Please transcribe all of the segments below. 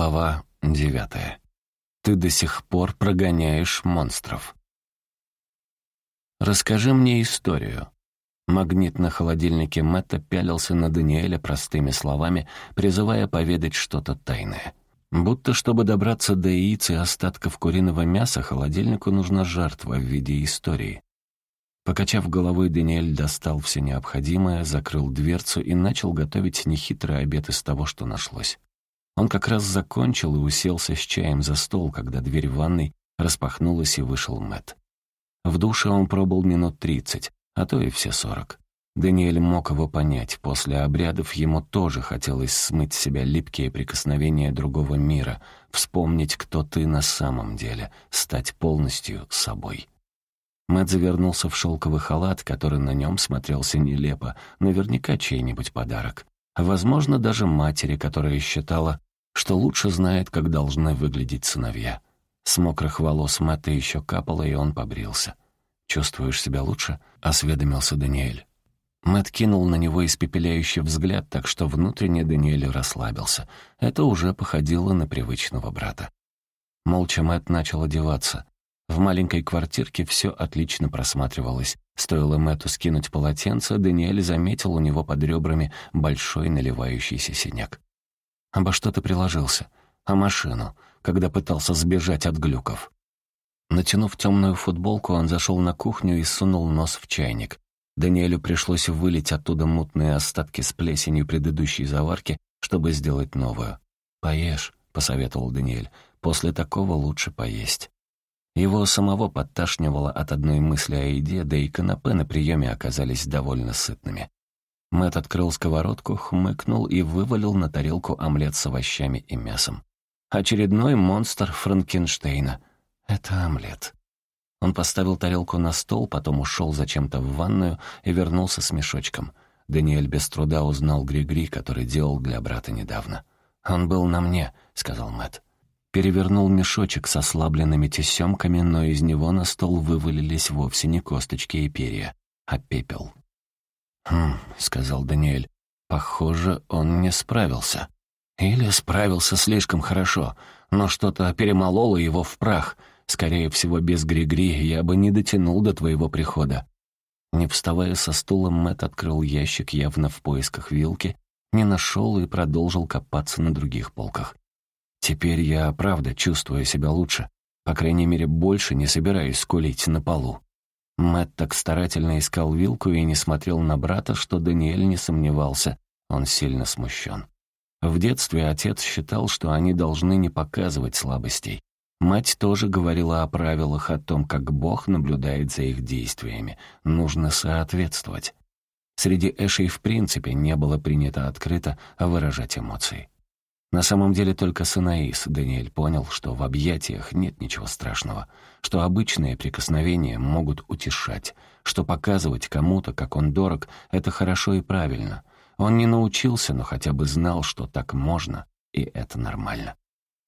Глава девятая. Ты до сих пор прогоняешь монстров. Расскажи мне историю. Магнит на холодильнике Мэтта пялился на Даниэля простыми словами, призывая поведать что-то тайное. Будто чтобы добраться до яиц и остатков куриного мяса, холодильнику нужна жертва в виде истории. Покачав головой, Даниэль достал все необходимое, закрыл дверцу и начал готовить нехитрый обед из того, что нашлось. Он как раз закончил и уселся с чаем за стол, когда дверь в ванной распахнулась и вышел Мэт. В душе он пробыл минут тридцать, а то и все сорок. Даниэль мог его понять. После обрядов ему тоже хотелось смыть с себя липкие прикосновения другого мира, вспомнить, кто ты на самом деле, стать полностью собой. Мэт завернулся в шелковый халат, который на нем смотрелся нелепо, наверняка чей-нибудь подарок. Возможно, даже матери, которая считала, что лучше знает, как должны выглядеть сыновья. С мокрых волос Мэтта еще капало, и он побрился. «Чувствуешь себя лучше?» — осведомился Даниэль. Мэтт кинул на него испепеляющий взгляд, так что внутренне Даниэль расслабился. Это уже походило на привычного брата. Молча Мэтт начал одеваться. В маленькой квартирке все отлично просматривалось. Стоило Мэтту скинуть полотенце, Даниэль заметил у него под ребрами большой наливающийся синяк. Обо что ты приложился? О машину, когда пытался сбежать от глюков. Натянув темную футболку, он зашел на кухню и сунул нос в чайник. Даниэлю пришлось вылить оттуда мутные остатки с плесенью предыдущей заварки, чтобы сделать новую. «Поешь», — посоветовал Даниэль, — «после такого лучше поесть». Его самого подташнивало от одной мысли о еде, да и канапе на приеме оказались довольно сытными. Мэт открыл сковородку, хмыкнул и вывалил на тарелку омлет с овощами и мясом. Очередной монстр Франкенштейна. Это омлет. Он поставил тарелку на стол, потом ушел зачем-то в ванную и вернулся с мешочком. Даниэль без труда узнал Григри, который делал для брата недавно. «Он был на мне», — сказал Мэт. Перевернул мешочек с ослабленными тесемками, но из него на стол вывалились вовсе не косточки и перья, а пепел. «Хм», — сказал Даниэль, — «похоже, он не справился. Или справился слишком хорошо, но что-то перемололо его в прах. Скорее всего, без Григри я бы не дотянул до твоего прихода». Не вставая со стула, Мэт открыл ящик явно в поисках вилки, не нашел и продолжил копаться на других полках. «Теперь я, правда, чувствую себя лучше. По крайней мере, больше не собираюсь скулить на полу». Мэтт так старательно искал вилку и не смотрел на брата, что Даниэль не сомневался, он сильно смущен. В детстве отец считал, что они должны не показывать слабостей. Мать тоже говорила о правилах, о том, как Бог наблюдает за их действиями. Нужно соответствовать. Среди Эшей в принципе не было принято открыто выражать эмоции. На самом деле только с Даниэль понял, что в объятиях нет ничего страшного, что обычные прикосновения могут утешать, что показывать кому-то, как он дорог, это хорошо и правильно. Он не научился, но хотя бы знал, что так можно, и это нормально.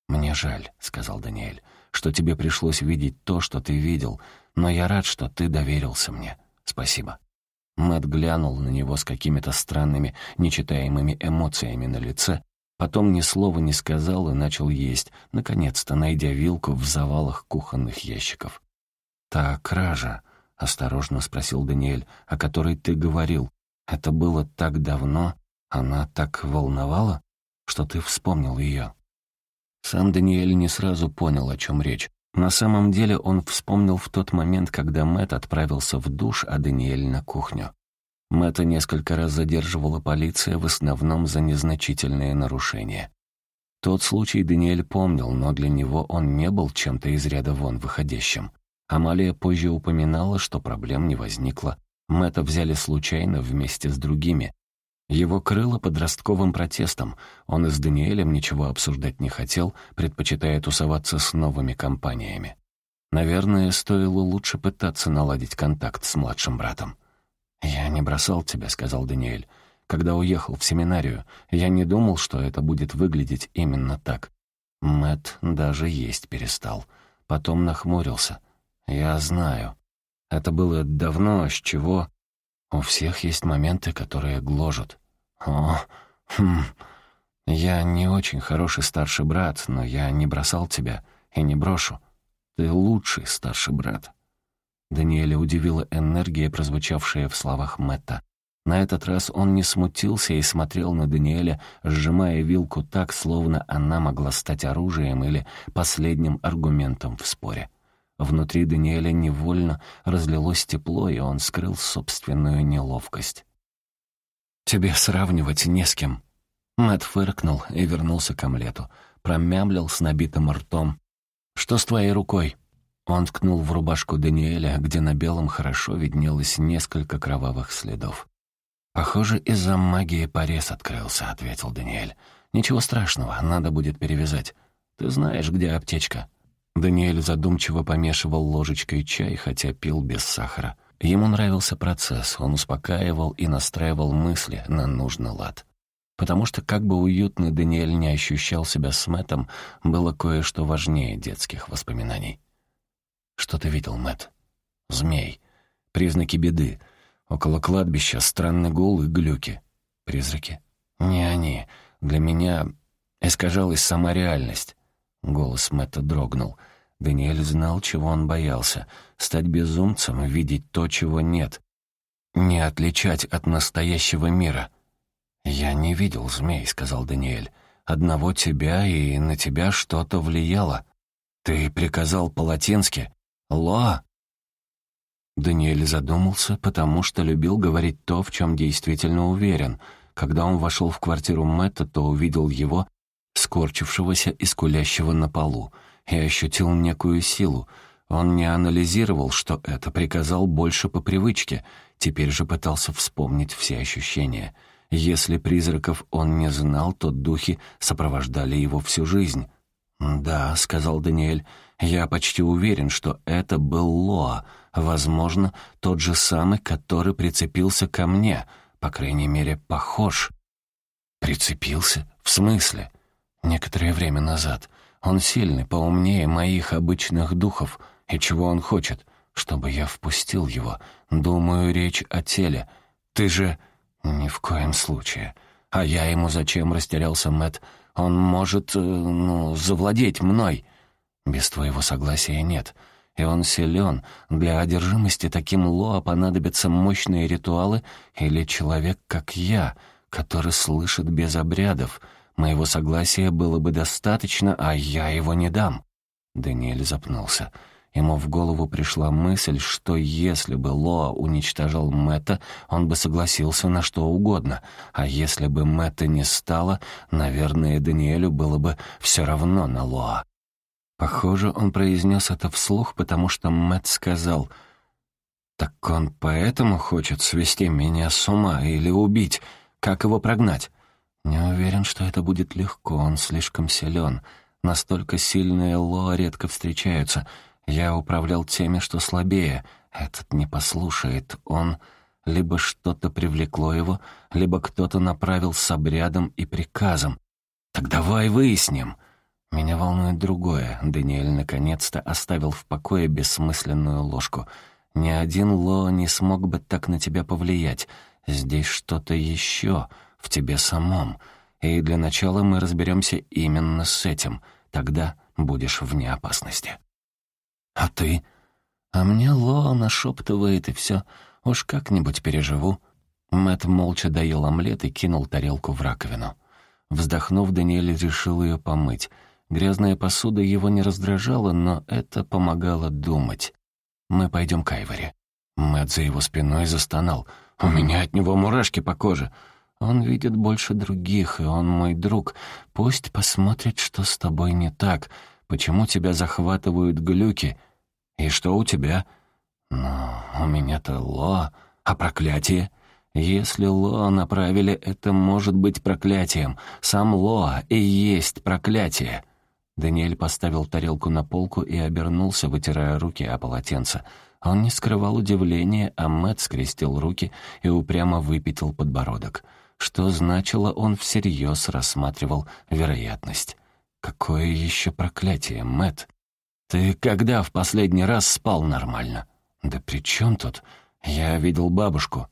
«Мне жаль», — сказал Даниэль, — «что тебе пришлось видеть то, что ты видел, но я рад, что ты доверился мне. Спасибо». Мэт глянул на него с какими-то странными, нечитаемыми эмоциями на лице, Потом ни слова не сказал и начал есть, наконец-то найдя вилку в завалах кухонных ящиков. «Та кража», — осторожно спросил Даниэль, — «о которой ты говорил. Это было так давно, она так волновала, что ты вспомнил ее». Сам Даниэль не сразу понял, о чем речь. На самом деле он вспомнил в тот момент, когда Мэт отправился в душ, а Даниэль на кухню. Мэтта несколько раз задерживала полиция, в основном за незначительные нарушения. Тот случай Даниэль помнил, но для него он не был чем-то из ряда вон выходящим. Амалия позже упоминала, что проблем не возникло. Мэтта взяли случайно вместе с другими. Его крыло подростковым протестом. Он и с Даниэлем ничего обсуждать не хотел, предпочитая тусоваться с новыми компаниями. Наверное, стоило лучше пытаться наладить контакт с младшим братом. «Я не бросал тебя», — сказал Даниэль. «Когда уехал в семинарию, я не думал, что это будет выглядеть именно так». Мэт даже есть перестал. Потом нахмурился. «Я знаю. Это было давно, с чего...» «У всех есть моменты, которые гложут». «О, хм...» «Я не очень хороший старший брат, но я не бросал тебя и не брошу. Ты лучший старший брат». Даниэля удивила энергия, прозвучавшая в словах Мэтта. На этот раз он не смутился и смотрел на Даниэля, сжимая вилку так, словно она могла стать оружием или последним аргументом в споре. Внутри Даниэля невольно разлилось тепло, и он скрыл собственную неловкость. «Тебе сравнивать не с кем». Мэтт фыркнул и вернулся к омлету. Промямлил с набитым ртом. «Что с твоей рукой?» Он ткнул в рубашку Даниэля, где на белом хорошо виднелось несколько кровавых следов. «Похоже, из-за магии порез открылся», — ответил Даниэль. «Ничего страшного, надо будет перевязать. Ты знаешь, где аптечка?» Даниэль задумчиво помешивал ложечкой чай, хотя пил без сахара. Ему нравился процесс, он успокаивал и настраивал мысли на нужный лад. Потому что, как бы уютно Даниэль не ощущал себя с Мэттом, было кое-что важнее детских воспоминаний. «Что ты видел, Мэтт?» «Змей. Признаки беды. Около кладбища странный гул и глюки. Призраки? Не они. Для меня искажалась сама реальность. Голос Мэтта дрогнул. Даниэль знал, чего он боялся. Стать безумцем, видеть то, чего нет. Не отличать от настоящего мира. «Я не видел змей», — сказал Даниэль. «Одного тебя, и на тебя что-то влияло. Ты приказал по-латински. Лоа?» Даниэль задумался, потому что любил говорить то, в чем действительно уверен. Когда он вошел в квартиру Мэтта, то увидел его, скорчившегося и скулящего на полу, и ощутил некую силу. Он не анализировал, что это, приказал больше по привычке, теперь же пытался вспомнить все ощущения. Если призраков он не знал, то духи сопровождали его всю жизнь. «Да», — сказал Даниэль, — «я почти уверен, что это был Лоа, возможно, тот же самый, который прицепился ко мне, по крайней мере, похож». «Прицепился? В смысле?» «Некоторое время назад. Он сильный, поумнее моих обычных духов. И чего он хочет? Чтобы я впустил его. Думаю, речь о теле. Ты же...» «Ни в коем случае. А я ему зачем?» — растерялся Мэт. Он может, э, ну, завладеть мной. Без твоего согласия нет. И он силен. Для одержимости таким Лоа понадобятся мощные ритуалы или человек, как я, который слышит без обрядов. Моего согласия было бы достаточно, а я его не дам». Даниэль запнулся. Ему в голову пришла мысль, что если бы Лоа уничтожал Мэтта, он бы согласился на что угодно, а если бы Мэтта не стало, наверное, Даниэлю было бы все равно на Лоа. Похоже, он произнес это вслух, потому что Мэтт сказал, «Так он поэтому хочет свести меня с ума или убить? Как его прогнать?» «Не уверен, что это будет легко, он слишком силен. Настолько сильные Лоа редко встречаются». Я управлял теми, что слабее. Этот не послушает. Он... Либо что-то привлекло его, либо кто-то направил с обрядом и приказом. «Так давай выясним!» Меня волнует другое. Даниэль наконец-то оставил в покое бессмысленную ложку. Ни один Ло не смог бы так на тебя повлиять. Здесь что-то еще, в тебе самом. И для начала мы разберемся именно с этим. Тогда будешь вне опасности. «А ты?» «А мне Лоа нашептывает, и все. Уж как-нибудь переживу». Мэт молча доел омлет и кинул тарелку в раковину. Вздохнув, Даниэль решил ее помыть. Грязная посуда его не раздражала, но это помогало думать. «Мы пойдем к Айвори». Мэт за его спиной застонал. «У меня от него мурашки по коже». «Он видит больше других, и он мой друг. Пусть посмотрит, что с тобой не так. Почему тебя захватывают глюки? И что у тебя? Ну, у меня-то Ло, а проклятие? Если Ло направили, это может быть проклятием. Сам Ло и есть проклятие. Даниэль поставил тарелку на полку и обернулся, вытирая руки о полотенце. Он не скрывал удивления, а Мэтт скрестил руки и упрямо выпятил подбородок. Что значило, он всерьез рассматривал вероятность. «Какое еще проклятие, Мэт? Ты когда в последний раз спал нормально?» «Да при чем тут? Я видел бабушку».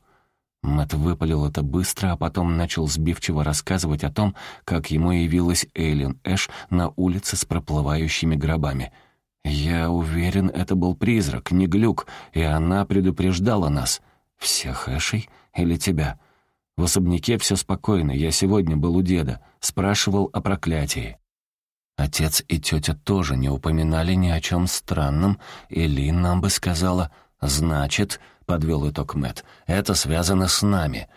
Мэт выпалил это быстро, а потом начал сбивчиво рассказывать о том, как ему явилась Эйлин Эш на улице с проплывающими гробами. «Я уверен, это был призрак, не глюк, и она предупреждала нас. Всех Эшей или тебя?» В особняке все спокойно, я сегодня был у деда, спрашивал о проклятии. Отец и тетя тоже не упоминали ни о чем странном, и Лин нам бы сказала «Значит», — подвел итог Мэт, — «это связано с нами».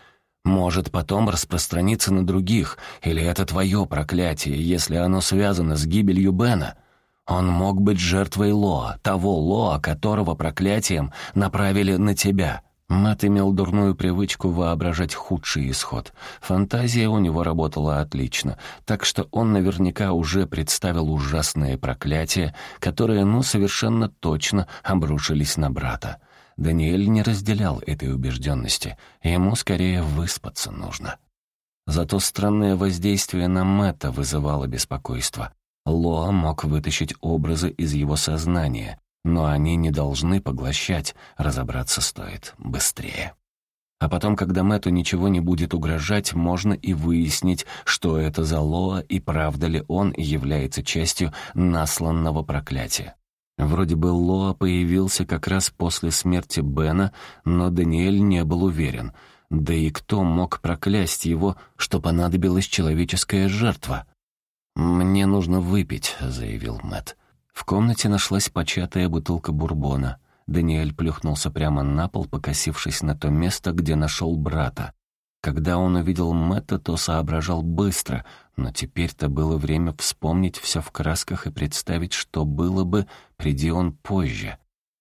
Может потом распространиться на других, или это твое проклятие, если оно связано с гибелью Бена. Он мог быть жертвой Лоа, того Лоа, которого проклятием направили на тебя. Мат имел дурную привычку воображать худший исход. Фантазия у него работала отлично, так что он наверняка уже представил ужасные проклятия, которые, ну, совершенно точно обрушились на брата. Даниэль не разделял этой убежденности, ему скорее выспаться нужно. Зато странное воздействие на Мэтта вызывало беспокойство. Лоа мог вытащить образы из его сознания, но они не должны поглощать, разобраться стоит быстрее. А потом, когда Мэту ничего не будет угрожать, можно и выяснить, что это за Лоа и правда ли он является частью насланного проклятия. Вроде бы Лоа появился как раз после смерти Бена, но Даниэль не был уверен. Да и кто мог проклясть его, что понадобилась человеческая жертва? «Мне нужно выпить», — заявил Мэтт. В комнате нашлась початая бутылка бурбона. Даниэль плюхнулся прямо на пол, покосившись на то место, где нашел брата. Когда он увидел Мэтта, то соображал быстро, но теперь-то было время вспомнить все в красках и представить, что было бы, приди он позже.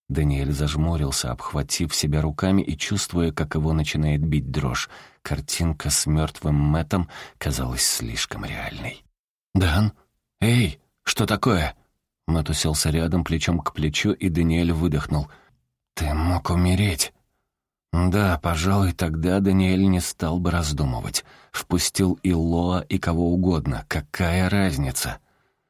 Даниэль зажмурился, обхватив себя руками и чувствуя, как его начинает бить дрожь. Картинка с мертвым Мэттом казалась слишком реальной. «Дан? Эй, что такое?» Мэтт уселся рядом, плечом к плечу, и Даниэль выдохнул. «Ты мог умереть». Да, пожалуй, тогда Даниэль не стал бы раздумывать. Впустил и Лоа, и кого угодно. Какая разница?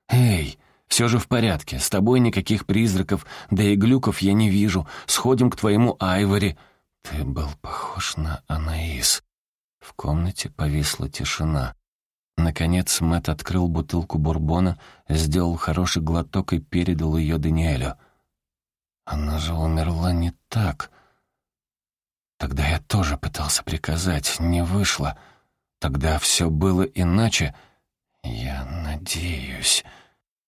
«Эй, все же в порядке. С тобой никаких призраков, да и глюков я не вижу. Сходим к твоему Айвори». «Ты был похож на Анаис». В комнате повисла тишина. Наконец Мэт открыл бутылку бурбона, сделал хороший глоток и передал ее Даниэлю. «Она же умерла не так. Тогда я тоже пытался приказать, не вышло. Тогда все было иначе. Я надеюсь...»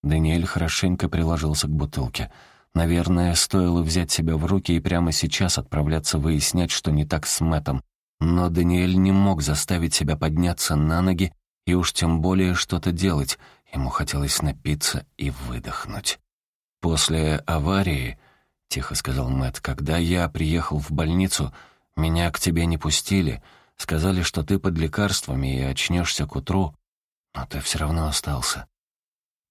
Даниэль хорошенько приложился к бутылке. Наверное, стоило взять себя в руки и прямо сейчас отправляться выяснять, что не так с Мэтом. Но Даниэль не мог заставить себя подняться на ноги и уж тем более что-то делать. Ему хотелось напиться и выдохнуть. «После аварии», — тихо сказал Мэтт, — «когда я приехал в больницу, меня к тебе не пустили, сказали, что ты под лекарствами и очнешься к утру, но ты все равно остался.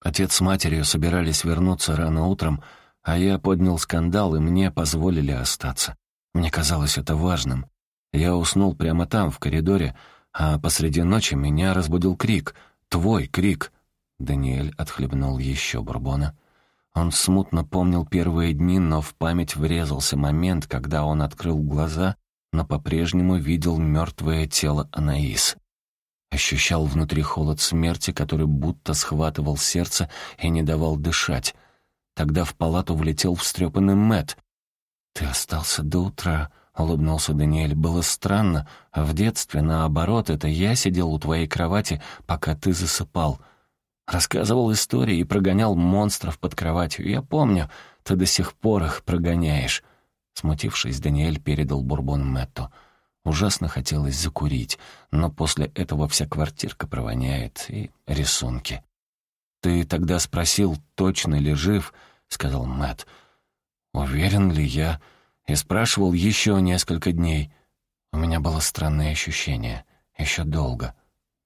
Отец с матерью собирались вернуться рано утром, а я поднял скандал, и мне позволили остаться. Мне казалось это важным. Я уснул прямо там, в коридоре, — а посреди ночи меня разбудил крик. Твой крик. Даниэль отхлебнул еще бурбона. Он смутно помнил первые дни, но в память врезался момент, когда он открыл глаза, но по-прежнему видел мертвое тело Анаис. Ощущал внутри холод смерти, который будто схватывал сердце и не давал дышать. Тогда в палату влетел встрепанный Мэт. «Ты остался до утра», — улыбнулся Даниэль. «Было странно. В детстве, наоборот, это я сидел у твоей кровати, пока ты засыпал. Рассказывал истории и прогонял монстров под кроватью. Я помню, ты до сих пор их прогоняешь». Смутившись, Даниэль передал бурбон Мэтту. Ужасно хотелось закурить, но после этого вся квартирка провоняет и рисунки. «Ты тогда спросил, точно ли жив?» — сказал Мэтт. «Уверен ли я?» и спрашивал еще несколько дней. У меня было странное ощущение. Еще долго.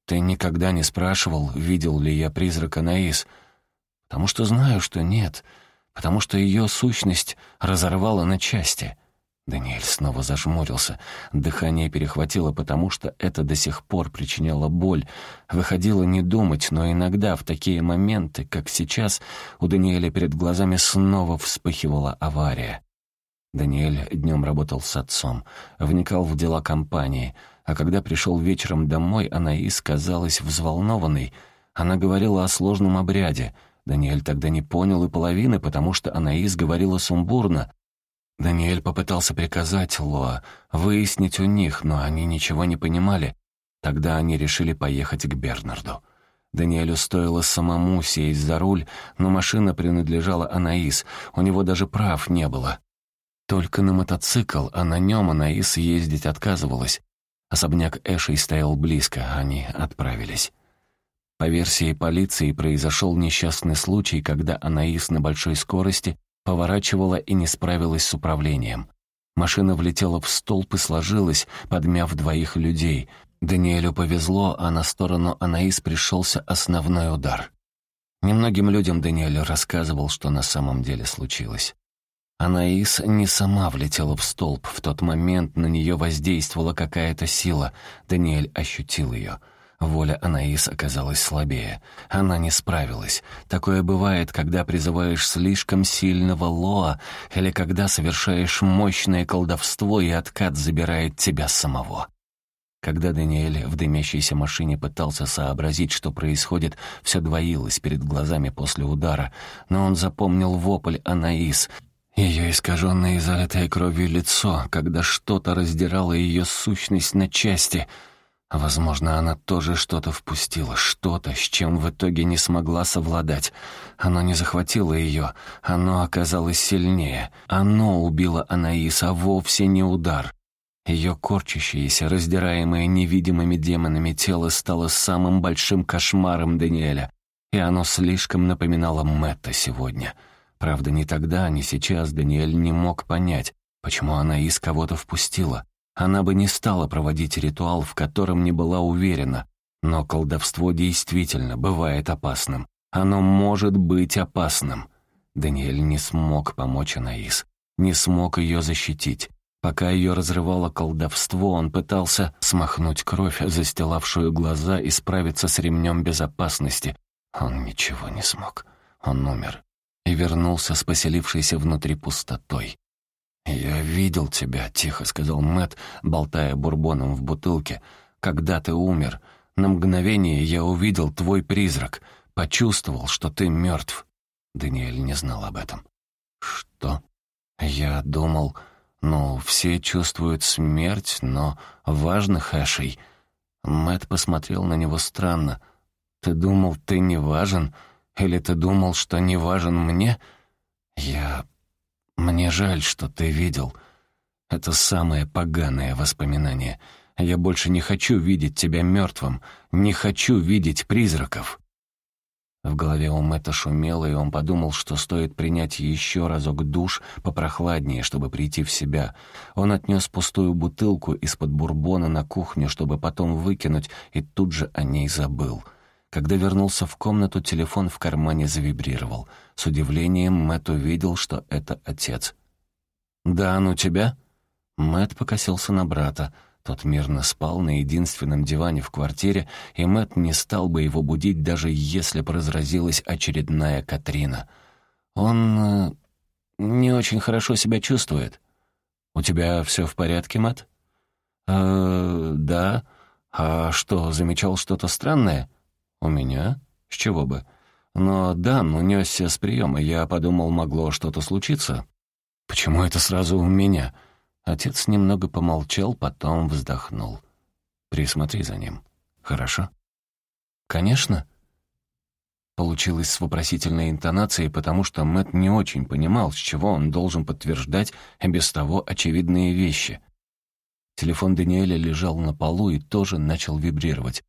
Ты никогда не спрашивал, видел ли я призрака Наис, потому что знаю, что нет, потому что ее сущность разорвала на части. Даниэль снова зажмурился. Дыхание перехватило, потому что это до сих пор причиняло боль. Выходило не думать, но иногда, в такие моменты, как сейчас, у Даниэля перед глазами снова вспыхивала авария. Даниэль днем работал с отцом, вникал в дела компании, а когда пришел вечером домой, Анаис казалась взволнованной. Она говорила о сложном обряде. Даниэль тогда не понял и половины, потому что Анаис говорила сумбурно. Даниэль попытался приказать Лоа, выяснить у них, но они ничего не понимали. Тогда они решили поехать к Бернарду. Даниэлю стоило самому сесть за руль, но машина принадлежала Анаис, у него даже прав не было. Только на мотоцикл, а на нем Анаис ездить отказывалась. Особняк Эшей стоял близко, они отправились. По версии полиции, произошел несчастный случай, когда Анаис на большой скорости поворачивала и не справилась с управлением. Машина влетела в столб и сложилась, подмяв двоих людей. Даниэлю повезло, а на сторону Анаис пришелся основной удар. Немногим людям Даниэль рассказывал, что на самом деле случилось. Анаис не сама влетела в столб. В тот момент на нее воздействовала какая-то сила. Даниэль ощутил ее. Воля Анаис оказалась слабее. Она не справилась. Такое бывает, когда призываешь слишком сильного Лоа или когда совершаешь мощное колдовство, и откат забирает тебя самого. Когда Даниэль в дымящейся машине пытался сообразить, что происходит, все двоилось перед глазами после удара, но он запомнил вопль Анаис, ее искаженное и залитое кровью лицо, когда что-то раздирало ее сущность на части. Возможно, она тоже что-то впустила, что-то, с чем в итоге не смогла совладать. Оно не захватило ее, оно оказалось сильнее. Оно убило Анаис, а вовсе не удар. Ее корчащееся, раздираемое невидимыми демонами тело стало самым большим кошмаром Даниэля, и оно слишком напоминало Мэтта сегодня. Правда, ни тогда, ни сейчас Даниэль не мог понять, почему она из кого-то впустила. Она бы не стала проводить ритуал, в котором не была уверена. Но колдовство действительно бывает опасным. Оно может быть опасным. Даниэль не смог помочь Анаис, не смог ее защитить. Пока ее разрывало колдовство, он пытался смахнуть кровь, застилавшую глаза, и справиться с ремнем безопасности. Он ничего не смог. Он умер. И вернулся с поселившейся внутри пустотой. «Я видел тебя», — тихо сказал Мэт, болтая бурбоном в бутылке. «Когда ты умер, на мгновение я увидел твой призрак, почувствовал, что ты мертв». Даниэль не знал об этом. «Что?» «Я думал...» Ну, все чувствуют смерть, но важно, Хэшей. Мэт посмотрел на него странно. Ты думал, ты не важен? Или ты думал, что не важен мне? Я... Мне жаль, что ты видел. Это самое поганое воспоминание. Я больше не хочу видеть тебя мертвым. Не хочу видеть призраков. В голове у Мэтта шумело, и он подумал, что стоит принять еще разок душ попрохладнее, чтобы прийти в себя. Он отнес пустую бутылку из-под бурбона на кухню, чтобы потом выкинуть, и тут же о ней забыл. Когда вернулся в комнату, телефон в кармане завибрировал. С удивлением Мэтт увидел, что это отец. «Да, ну тебя?» Мэтт покосился на брата — тот мирно спал на единственном диване в квартире, и Мэт не стал бы его будить, даже если бы разразилась очередная Катрина. Он э, не очень хорошо себя чувствует. «У тебя все в порядке, Мэт? «Э, да. А что, замечал что-то странное?» «У меня? С чего бы?» «Но Дан унесся с приема. Я подумал, могло что-то случиться». «Почему это сразу у меня?» Отец немного помолчал, потом вздохнул. «Присмотри за ним. Хорошо?» «Конечно». Получилось с вопросительной интонацией, потому что Мэт не очень понимал, с чего он должен подтверждать без того очевидные вещи. Телефон Даниэля лежал на полу и тоже начал вибрировать.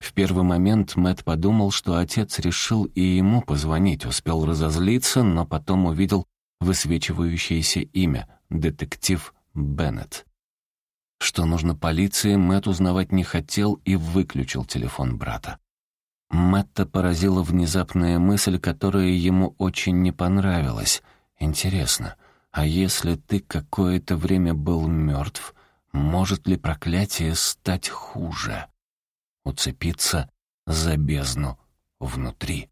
В первый момент Мэт подумал, что отец решил и ему позвонить, успел разозлиться, но потом увидел высвечивающееся имя — детектив Беннет. Что нужно полиции, Мэтт узнавать не хотел и выключил телефон брата. Мэтта поразила внезапная мысль, которая ему очень не понравилась. Интересно, а если ты какое-то время был мертв, может ли проклятие стать хуже? Уцепиться за бездну внутри.